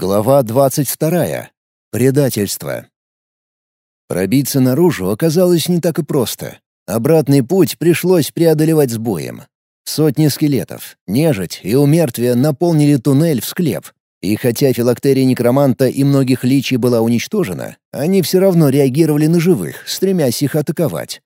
Глава двадцать вторая. Предательство. Пробиться наружу оказалось не так и просто. Обратный путь пришлось преодолевать с боем. Сотни скелетов, нежить и умертвия наполнили туннель в склеп. И хотя филактерия некроманта и многих личий была уничтожена, они все равно реагировали на живых, стремясь их атаковать.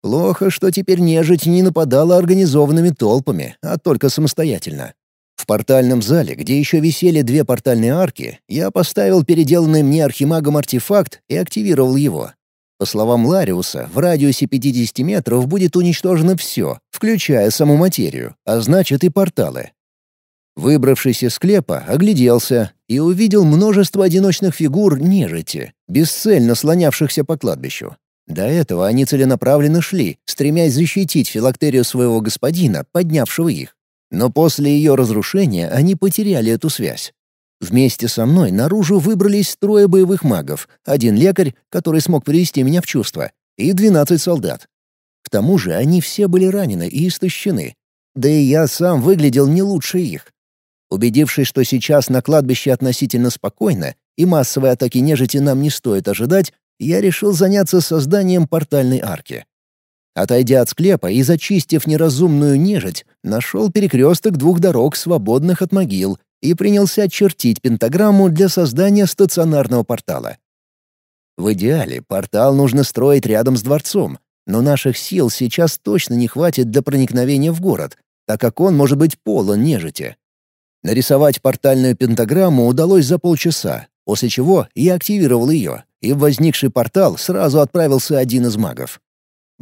Плохо, что теперь нежить не нападала организованными толпами, а только самостоятельно. В портальном зале, где еще висели две портальные арки, я поставил переделанный мне архимагом артефакт и активировал его. По словам Лариуса, в радиусе 50 метров будет уничтожено все, включая саму материю, а значит и порталы. Выбравшись из склепа, огляделся и увидел множество одиночных фигур нежити, бесцельно слонявшихся по кладбищу. До этого они целенаправленно шли, стремясь защитить филактерию своего господина, поднявшего их. Но после ее разрушения они потеряли эту связь. Вместе со мной наружу выбрались трое боевых магов, один лекарь, который смог привести меня в чувство, и двенадцать солдат. К тому же они все были ранены и истощены. Да и я сам выглядел не лучше их. Убедившись, что сейчас на кладбище относительно спокойно и массовой атаки нежити нам не стоит ожидать, я решил заняться созданием портальной арки. Отойдя от склепа и зачистив неразумную нежить, нашел перекресток двух дорог, свободных от могил, и принялся чертить пентаграмму для создания стационарного портала. В идеале портал нужно строить рядом с дворцом, но наших сил сейчас точно не хватит для проникновения в город, так как он может быть полон нежити. Нарисовать портальную пентаграмму удалось за полчаса, после чего я активировал ее, и в возникший портал сразу отправился один из магов.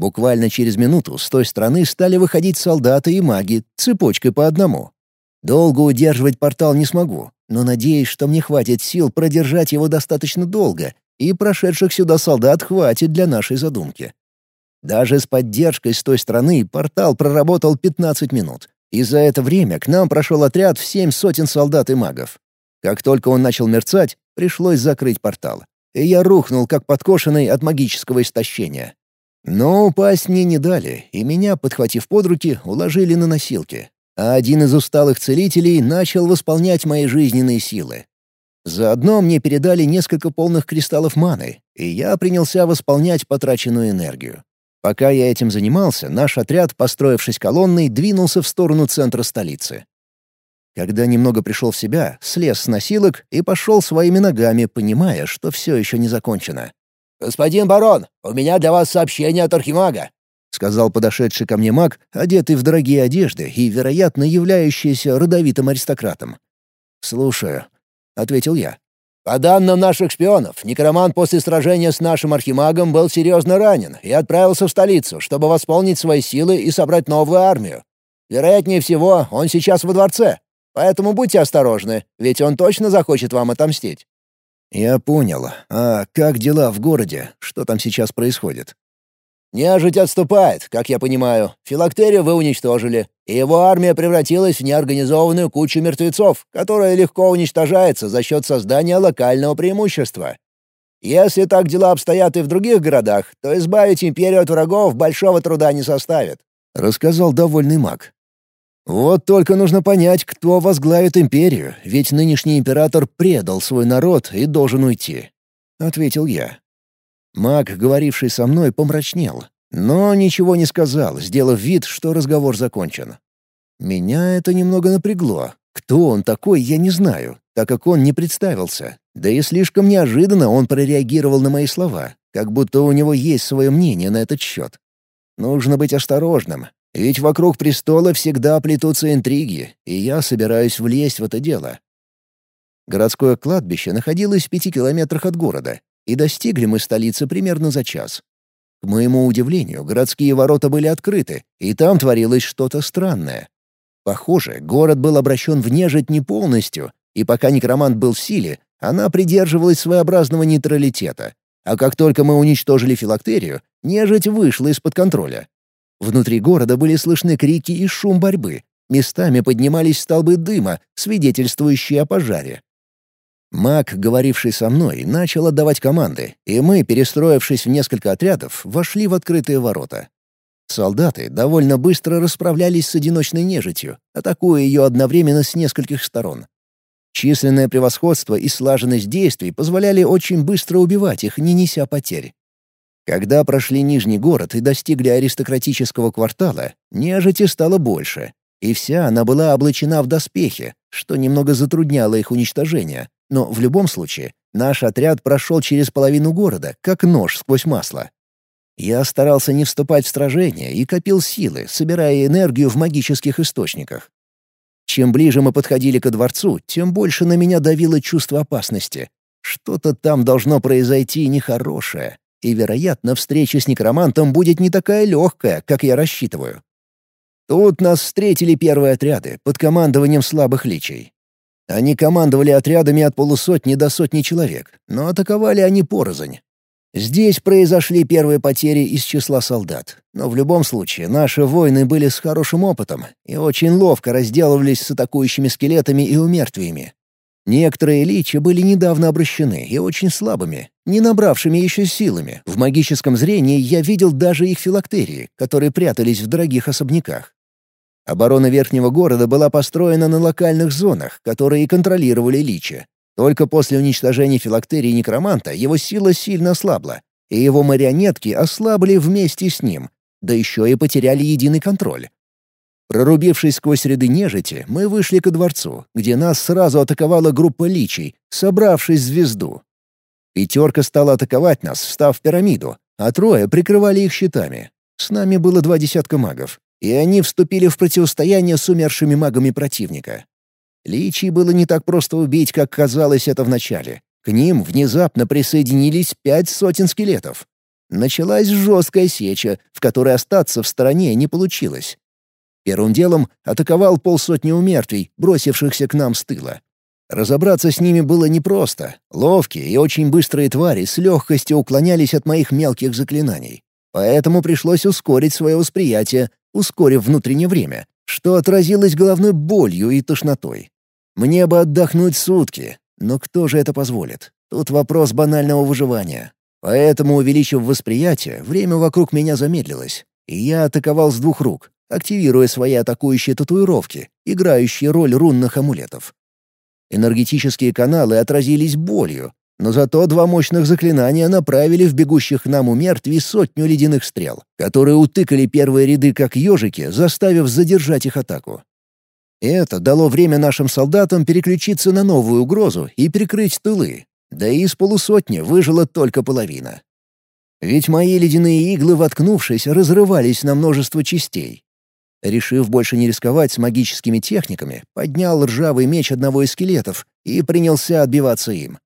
Буквально через минуту с той стороны стали выходить солдаты и маги, цепочкой по одному. Долго удерживать портал не смогу, но надеюсь, что мне хватит сил продержать его достаточно долго, и прошедших сюда солдат хватит для нашей задумки. Даже с поддержкой с той стороны портал проработал 15 минут, и за это время к нам прошел отряд в семь сотен солдат и магов. Как только он начал мерцать, пришлось закрыть портал, и я рухнул, как подкошенный от магического истощения. Но упасть мне не дали, и меня, подхватив под руки, уложили на носилки. А один из усталых целителей начал восполнять мои жизненные силы. Заодно мне передали несколько полных кристаллов маны, и я принялся восполнять потраченную энергию. Пока я этим занимался, наш отряд, построившись колонной, двинулся в сторону центра столицы. Когда немного пришел в себя, слез с носилок и пошел своими ногами, понимая, что все еще не закончено. «Господин барон, у меня для вас сообщение от Архимага», — сказал подошедший ко мне маг, одетый в дорогие одежды и, вероятно, являющийся родовитым аристократом. «Слушаю», — ответил я. «По данным наших шпионов, некромант после сражения с нашим архимагом был серьезно ранен и отправился в столицу, чтобы восполнить свои силы и собрать новую армию. Вероятнее всего, он сейчас во дворце, поэтому будьте осторожны, ведь он точно захочет вам отомстить». «Я понял. А как дела в городе? Что там сейчас происходит?» «Нежить отступает, как я понимаю. Филактерию вы уничтожили, и его армия превратилась в неорганизованную кучу мертвецов, которая легко уничтожается за счет создания локального преимущества. Если так дела обстоят и в других городах, то избавить империю от врагов большого труда не составит», — рассказал довольный маг. Вот только нужно понять, кто возглавит империю, ведь нынешний император предал свой народ и должен уйти», — ответил я. Маг, говоривший со мной, помрачнел, но ничего не сказал, сделав вид, что разговор закончен. Меня это немного напрягло. Кто он такой, я не знаю, так как он не представился. Да и слишком неожиданно он прореагировал на мои слова, как будто у него есть свое мнение на этот счет. Нужно быть осторожным, ведь вокруг престола всегда плетутся интриги, и я собираюсь влезть в это дело. Городское кладбище находилось в пяти километрах от города, и достигли мы столицы примерно за час. К моему удивлению, городские ворота были открыты, и там творилось что-то странное. Похоже, город был обращен в нежить не полностью, и пока некромант был в силе, она придерживалась своеобразного нейтралитета. А как только мы уничтожили филактерию, нежить вышла из-под контроля. Внутри города были слышны крики и шум борьбы. Местами поднимались столбы дыма, свидетельствующие о пожаре. Маг, говоривший со мной, начал отдавать команды, и мы, перестроившись в несколько отрядов, вошли в открытые ворота. Солдаты довольно быстро расправлялись с одиночной нежитью, атакуя ее одновременно с нескольких сторон. Численное превосходство и слаженность действий позволяли очень быстро убивать их, не неся потерь. Когда прошли Нижний город и достигли аристократического квартала, нежити стало больше, и вся она была облачена в доспехи, что немного затрудняло их уничтожение, но в любом случае наш отряд прошел через половину города, как нож сквозь масло. Я старался не вступать в сражение и копил силы, собирая энергию в магических источниках. Чем ближе мы подходили ко дворцу, тем больше на меня давило чувство опасности. Что-то там должно произойти нехорошее, и, вероятно, встреча с некромантом будет не такая легкая, как я рассчитываю. Тут нас встретили первые отряды под командованием слабых личей. Они командовали отрядами от полусотни до сотни человек, но атаковали они порознь. Здесь произошли первые потери из числа солдат, но в любом случае наши воины были с хорошим опытом и очень ловко разделывались с атакующими скелетами и умертвиями. Некоторые личи были недавно обращены и очень слабыми, не набравшими еще силами. В магическом зрении я видел даже их филактерии, которые прятались в дорогих особняках. Оборона верхнего города была построена на локальных зонах, которые контролировали личи. Только после уничтожения филактерии некроманта его сила сильно ослабла, и его марионетки ослабли вместе с ним, да еще и потеряли единый контроль. Прорубившись сквозь ряды нежити, мы вышли ко дворцу, где нас сразу атаковала группа личей, собравшись звезду. Пятерка стала атаковать нас, встав в пирамиду, а трое прикрывали их щитами. С нами было два десятка магов, и они вступили в противостояние с умершими магами противника. Личий было не так просто убить, как казалось это вначале. К ним внезапно присоединились пять сотен скелетов. Началась жесткая сеча, в которой остаться в стороне не получилось. Первым делом атаковал полсотни умертвий, бросившихся к нам с тыла. Разобраться с ними было непросто. Ловкие и очень быстрые твари с легкостью уклонялись от моих мелких заклинаний. Поэтому пришлось ускорить свое восприятие, ускорив внутреннее время, что отразилось головной болью и тошнотой. Мне бы отдохнуть сутки, но кто же это позволит? Тут вопрос банального выживания. Поэтому, увеличив восприятие, время вокруг меня замедлилось, и я атаковал с двух рук, активируя свои атакующие татуировки, играющие роль рунных амулетов. Энергетические каналы отразились болью, но зато два мощных заклинания направили в бегущих нам у сотню ледяных стрел, которые утыкали первые ряды как ежики, заставив задержать их атаку. Это дало время нашим солдатам переключиться на новую угрозу и прикрыть тылы, да и из полусотни выжила только половина. Ведь мои ледяные иглы, воткнувшись, разрывались на множество частей, Решив больше не рисковать с магическими техниками, поднял ржавый меч одного из скелетов и принялся отбиваться им.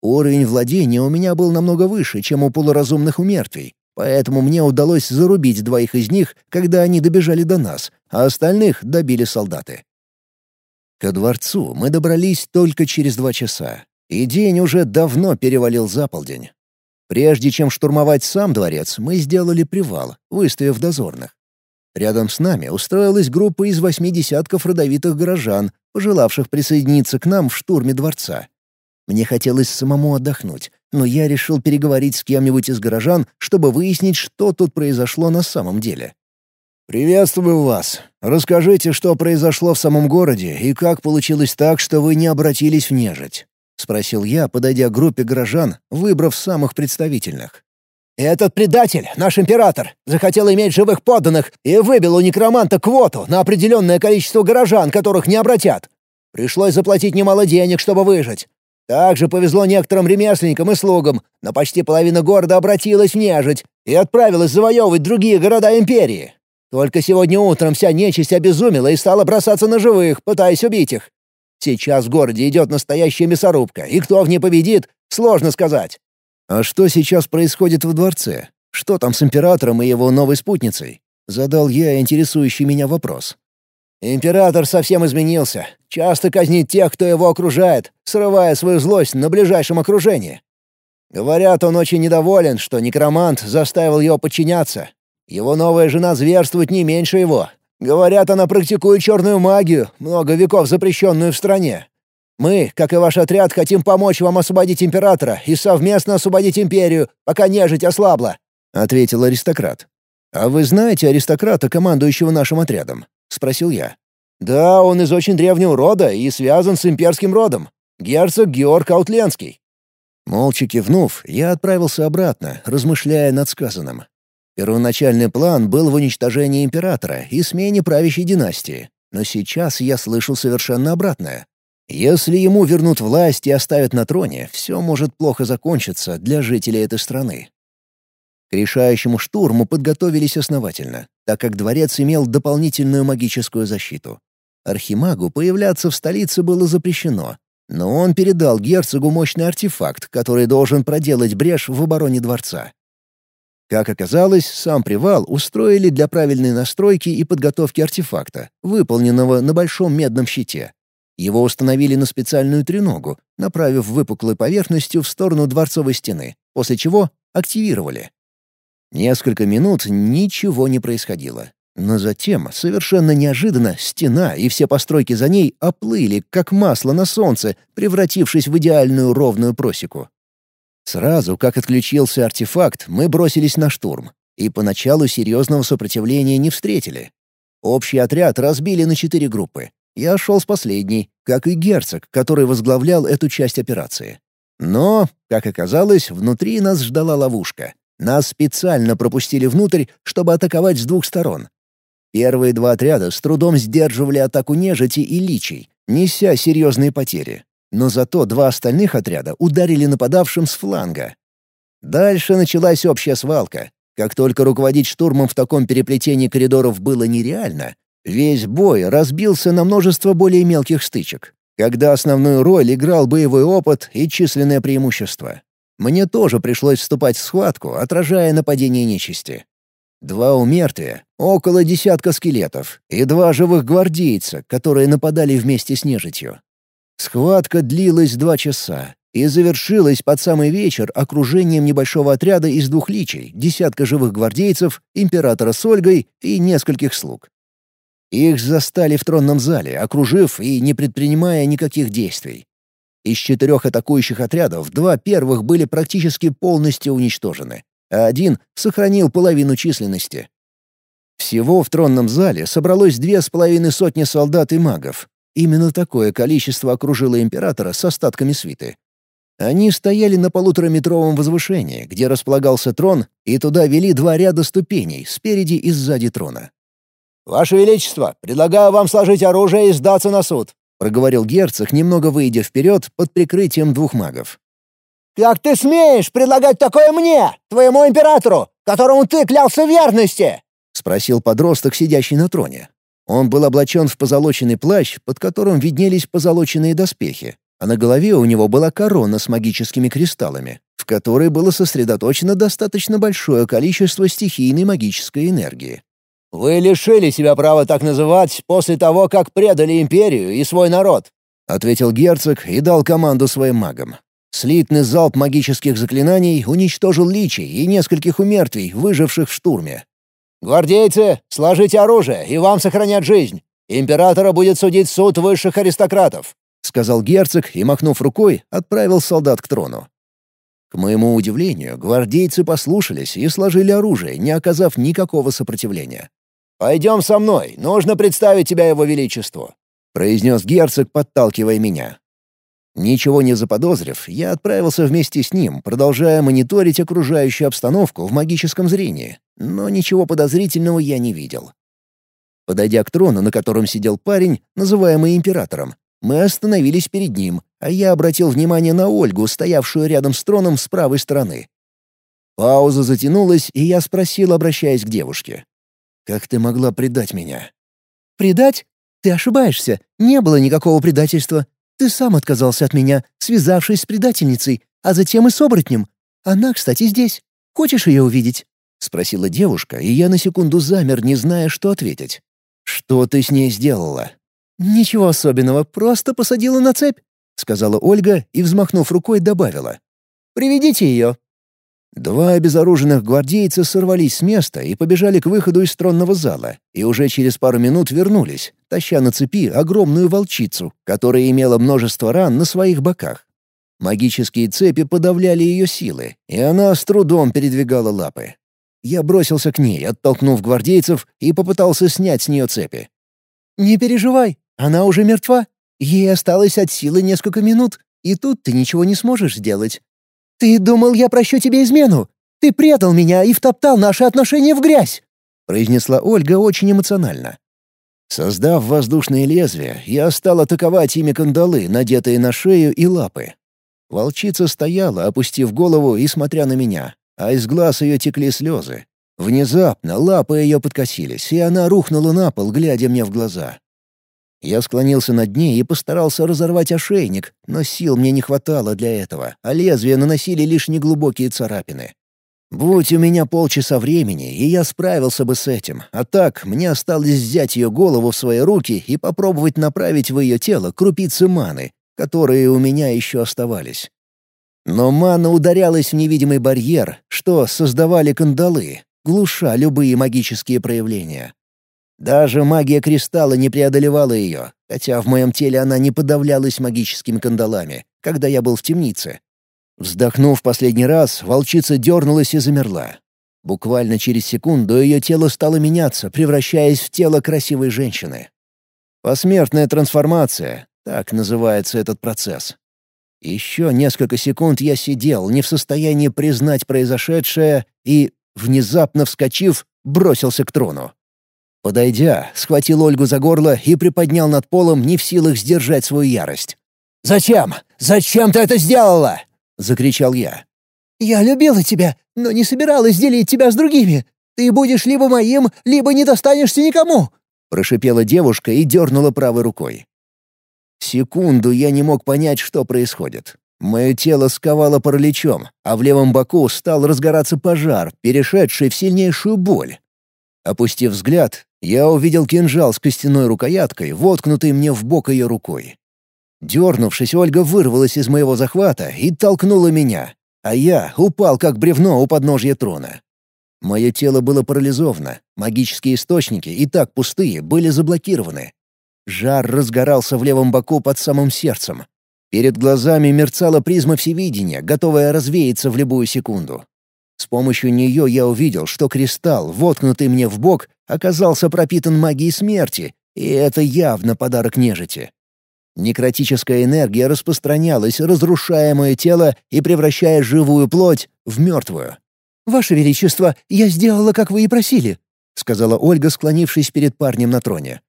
Уровень владения у меня был намного выше, чем у полуразумных умертвий, поэтому мне удалось зарубить двоих из них, когда они добежали до нас, а остальных добили солдаты. Ко дворцу мы добрались только через два часа, и день уже давно перевалил за полдень. Прежде чем штурмовать сам дворец, мы сделали привал, выставив дозорных. Рядом с нами устроилась группа из восьми десятков родовитых горожан, пожелавших присоединиться к нам в штурме дворца. Мне хотелось самому отдохнуть, но я решил переговорить с кем-нибудь из горожан, чтобы выяснить, что тут произошло на самом деле. «Приветствую вас. Расскажите, что произошло в самом городе и как получилось так, что вы не обратились в нежить?» — спросил я, подойдя к группе горожан, выбрав самых представительных. «Этот предатель, наш император, захотел иметь живых подданных и выбил у некроманта квоту на определенное количество горожан, которых не обратят. Пришлось заплатить немало денег, чтобы выжить. Также повезло некоторым ремесленникам и слугам, но почти половина города обратилась в нежить и отправилась завоевывать другие города империи. Только сегодня утром вся нечисть обезумела и стала бросаться на живых, пытаясь убить их. Сейчас в городе идет настоящая мясорубка, и кто в ней победит, сложно сказать. «А что сейчас происходит в дворце? Что там с императором и его новой спутницей?» Задал я интересующий меня вопрос. «Император совсем изменился. Часто казнит тех, кто его окружает, срывая свою злость на ближайшем окружении. Говорят, он очень недоволен, что некромант заставил его подчиняться. Его новая жена зверствует не меньше его. Говорят, она практикует черную магию, много веков запрещенную в стране. Мы, как и ваш отряд, хотим помочь вам освободить императора и совместно освободить империю, пока нежить ослабла», — ответил аристократ. «А вы знаете аристократа, командующего нашим отрядом?» — спросил я. Да, он из очень древнего рода и связан с имперским родом. Герцог Георг Аутленский». Молча кивнув, я отправился обратно, размышляя над сказанным. Первоначальный план был в уничтожении императора и смене правящей династии, но сейчас я слышал совершенно обратное. Если ему вернут власть и оставят на троне, все может плохо закончиться для жителей этой страны. К решающему штурму подготовились основательно, так как дворец имел дополнительную магическую защиту. Архимагу появляться в столице было запрещено, но он передал герцогу мощный артефакт, который должен проделать брешь в обороне дворца. Как оказалось, сам привал устроили для правильной настройки и подготовки артефакта, выполненного на большом медном щите. Его установили на специальную треногу, направив выпуклой поверхностью в сторону дворцовой стены, после чего активировали. Несколько минут ничего не происходило. Но затем, совершенно неожиданно, стена и все постройки за ней оплыли, как масло на солнце, превратившись в идеальную ровную просеку. Сразу, как отключился артефакт, мы бросились на штурм. И поначалу серьезного сопротивления не встретили. Общий отряд разбили на четыре группы. Я шел с последней, как и герцог, который возглавлял эту часть операции. Но, как оказалось, внутри нас ждала ловушка. Нас специально пропустили внутрь, чтобы атаковать с двух сторон. Первые два отряда с трудом сдерживали атаку нежити и личей, неся серьезные потери. Но зато два остальных отряда ударили нападавшим с фланга. Дальше началась общая свалка. Как только руководить штурмом в таком переплетении коридоров было нереально, Весь бой разбился на множество более мелких стычек, когда основную роль играл боевой опыт и численное преимущество. Мне тоже пришлось вступать в схватку, отражая нападение нечисти. Два умертвия, около десятка скелетов и два живых гвардейца, которые нападали вместе с нежитью. Схватка длилась два часа и завершилась под самый вечер окружением небольшого отряда из двух личей, десятка живых гвардейцев, императора с Ольгой и нескольких слуг. Их застали в тронном зале, окружив и не предпринимая никаких действий. Из четырех атакующих отрядов два первых были практически полностью уничтожены, а один сохранил половину численности. Всего в тронном зале собралось две с половиной сотни солдат и магов. Именно такое количество окружило императора с остатками свиты. Они стояли на полутораметровом возвышении, где располагался трон, и туда вели два ряда ступеней, спереди и сзади трона. «Ваше Величество, предлагаю вам сложить оружие и сдаться на суд», — проговорил герцог, немного выйдя вперед под прикрытием двух магов. «Как ты смеешь предлагать такое мне, твоему императору, которому ты клялся верности?» — спросил подросток, сидящий на троне. Он был облачен в позолоченный плащ, под которым виднелись позолоченные доспехи, а на голове у него была корона с магическими кристаллами, в которой было сосредоточено достаточно большое количество стихийной магической энергии. «Вы лишили себя права так называть после того, как предали империю и свой народ», — ответил герцог и дал команду своим магам. Слитный залп магических заклинаний уничтожил личий и нескольких умертвий, выживших в штурме. «Гвардейцы, сложите оружие, и вам сохранят жизнь. Императора будет судить суд высших аристократов», — сказал герцог и, махнув рукой, отправил солдат к трону. К моему удивлению, гвардейцы послушались и сложили оружие, не оказав никакого сопротивления. «Пойдем со мной, нужно представить тебя его величеству», — произнес герцог, подталкивая меня. Ничего не заподозрив, я отправился вместе с ним, продолжая мониторить окружающую обстановку в магическом зрении, но ничего подозрительного я не видел. Подойдя к трону, на котором сидел парень, называемый императором, мы остановились перед ним, а я обратил внимание на Ольгу, стоявшую рядом с троном с правой стороны. Пауза затянулась, и я спросил, обращаясь к девушке. Как ты могла предать меня?» «Предать? Ты ошибаешься. Не было никакого предательства. Ты сам отказался от меня, связавшись с предательницей, а затем и с оборотнем. Она, кстати, здесь. Хочешь ее увидеть?» — спросила девушка, и я на секунду замер, не зная, что ответить. «Что ты с ней сделала?» «Ничего особенного, просто посадила на цепь», — сказала Ольга и, взмахнув рукой, добавила. «Приведите ее». Два обезоруженных гвардейца сорвались с места и побежали к выходу из тронного зала, и уже через пару минут вернулись, таща на цепи огромную волчицу, которая имела множество ран на своих боках. Магические цепи подавляли ее силы, и она с трудом передвигала лапы. Я бросился к ней, оттолкнув гвардейцев, и попытался снять с нее цепи. «Не переживай, она уже мертва. Ей осталось от силы несколько минут, и тут ты ничего не сможешь сделать. Ты думал, я прощу тебе измену? Ты предал меня и втоптал наши отношения в грязь!» произнесла Ольга очень эмоционально. Создав воздушные лезвия, я стал атаковать ими кандалы, надетые на шею и лапы. Волчица стояла, опустив голову и смотря на меня, а из глаз ее текли слезы. Внезапно лапы ее подкосились, и она рухнула на пол, глядя мне в глаза. Я склонился над ней и постарался разорвать ошейник, но сил мне не хватало для этого, а лезвия наносили лишь неглубокие царапины. Будь у меня полчаса времени, и я справился бы с этим, а так мне осталось взять ее голову в свои руки и попробовать направить в ее тело крупицы маны, которые у меня еще оставались. Но мана ударялась в невидимый барьер, что создавали кандалы, глуша любые магические проявления. Даже магия кристалла не преодолевала ее, хотя в моем теле она не подавлялась магическими кандалами, когда я был в темнице. Вздохнув последний раз, волчица дернулась и замерла. Буквально через секунду ее тело стало меняться, превращаясь в тело красивой женщины. Посмертная трансформация — так называется этот процесс. Еще несколько секунд я сидел, не в состоянии признать произошедшее, и, внезапно вскочив, бросился к трону. Подойдя, схватил Ольгу за горло и приподнял над полом, не в силах сдержать свою ярость. «Зачем? Зачем ты это сделала?» — закричал я. «Я любила тебя, но не собиралась делить тебя с другими. Ты будешь либо моим, либо не достанешься никому!» — прошипела девушка и дернула правой рукой. Секунду я не мог понять, что происходит. Мое тело сковало параличом, а в левом боку стал разгораться пожар, перешедший в сильнейшую боль. Опустив взгляд, я увидел кинжал с костяной рукояткой, воткнутый мне в бок ее рукой. Дернувшись, Ольга вырвалась из моего захвата и толкнула меня, а я упал как бревно у подножья трона. Мое тело было парализовано, магические источники, и так пустые, были заблокированы. Жар разгорался в левом боку под самым сердцем. Перед глазами мерцала призма всевидения, готовая развеяться в любую секунду. С помощью нее я увидел, что кристалл, воткнутый мне в бок, оказался пропитан магией смерти, и это явно подарок нежити. Некротическая энергия распространялась, разрушая мое тело и превращая живую плоть в мертвую. «Ваше Величество, я сделала, как вы и просили», — сказала Ольга, склонившись перед парнем на троне.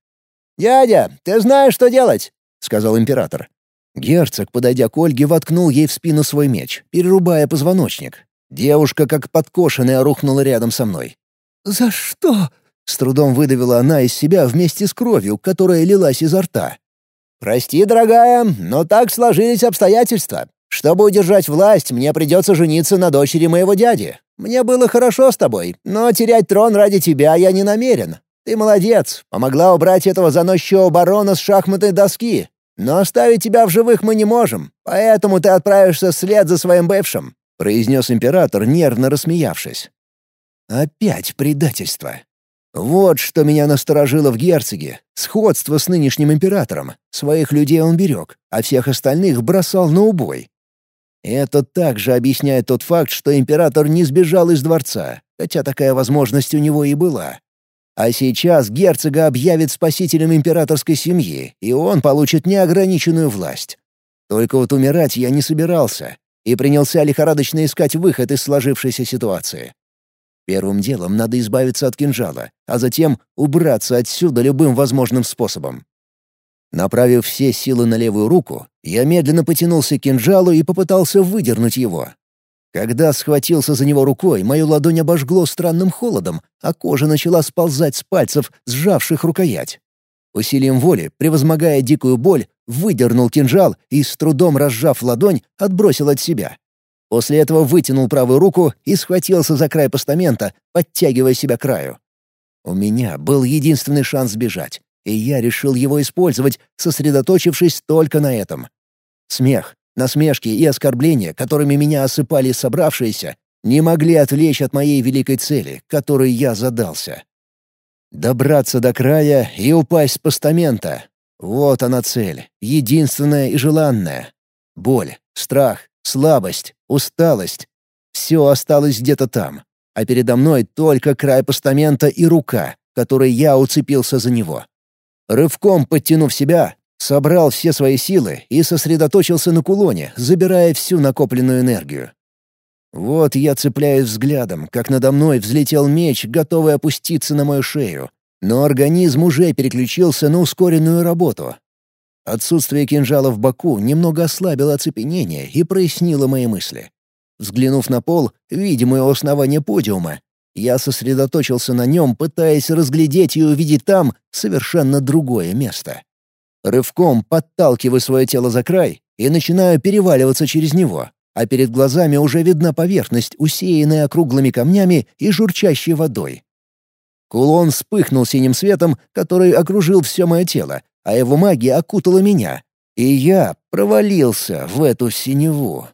«Дядя, ты знаешь, что делать», — сказал император. Герцог, подойдя к Ольге, воткнул ей в спину свой меч, перерубая позвоночник. Девушка, как подкошенная, рухнула рядом со мной. «За что?» — с трудом выдавила она из себя вместе с кровью, которая лилась изо рта. «Прости, дорогая, но так сложились обстоятельства. Чтобы удержать власть, мне придется жениться на дочери моего дяди. Мне было хорошо с тобой, но терять трон ради тебя я не намерен. Ты молодец, помогла убрать этого заносчивого барона с шахматной доски. Но оставить тебя в живых мы не можем, поэтому ты отправишься вслед за своим бывшим произнес император, нервно рассмеявшись. Опять предательство. Вот что меня насторожило в герцоге. Сходство с нынешним императором. Своих людей он берег, а всех остальных бросал на убой. Это также объясняет тот факт, что император не сбежал из дворца, хотя такая возможность у него и была. А сейчас герцога объявит спасителем императорской семьи, и он получит неограниченную власть. Только вот умирать я не собирался, и принялся лихорадочно искать выход из сложившейся ситуации. Первым делом надо избавиться от кинжала, а затем убраться отсюда любым возможным способом. Направив все силы на левую руку, я медленно потянулся к кинжалу и попытался выдернуть его. Когда схватился за него рукой, мою ладонь обожгло странным холодом, а кожа начала сползать с пальцев, сжавших рукоять. Усилием воли, превозмогая дикую боль, выдернул кинжал и, с трудом разжав ладонь, отбросил от себя. После этого вытянул правую руку и схватился за край постамента, подтягивая себя к краю. У меня был единственный шанс сбежать, и я решил его использовать, сосредоточившись только на этом. Смех, насмешки и оскорбления, которыми меня осыпали собравшиеся, не могли отвлечь от моей великой цели, которой я задался. Добраться до края и упасть с постамента. Вот она цель, единственная и желанная. Боль, страх, слабость, усталость. Все осталось где-то там. А передо мной только край постамента и рука, которой я уцепился за него. Рывком подтянув себя, собрал все свои силы и сосредоточился на кулоне, забирая всю накопленную энергию. Вот я цепляюсь взглядом, как надо мной взлетел меч, готовый опуститься на мою шею. Но организм уже переключился на ускоренную работу. Отсутствие кинжала в боку немного ослабило оцепенение и прояснило мои мысли. Взглянув на пол, видимое у основания подиума, я сосредоточился на нем, пытаясь разглядеть и увидеть там совершенно другое место. Рывком подталкиваю свое тело за край и начинаю переваливаться через него, а перед глазами уже видна поверхность, усеянная округлыми камнями и журчащей водой. Кулон вспыхнул синим светом, который окружил все мое тело, а его магия окутала меня, и я провалился в эту синеву.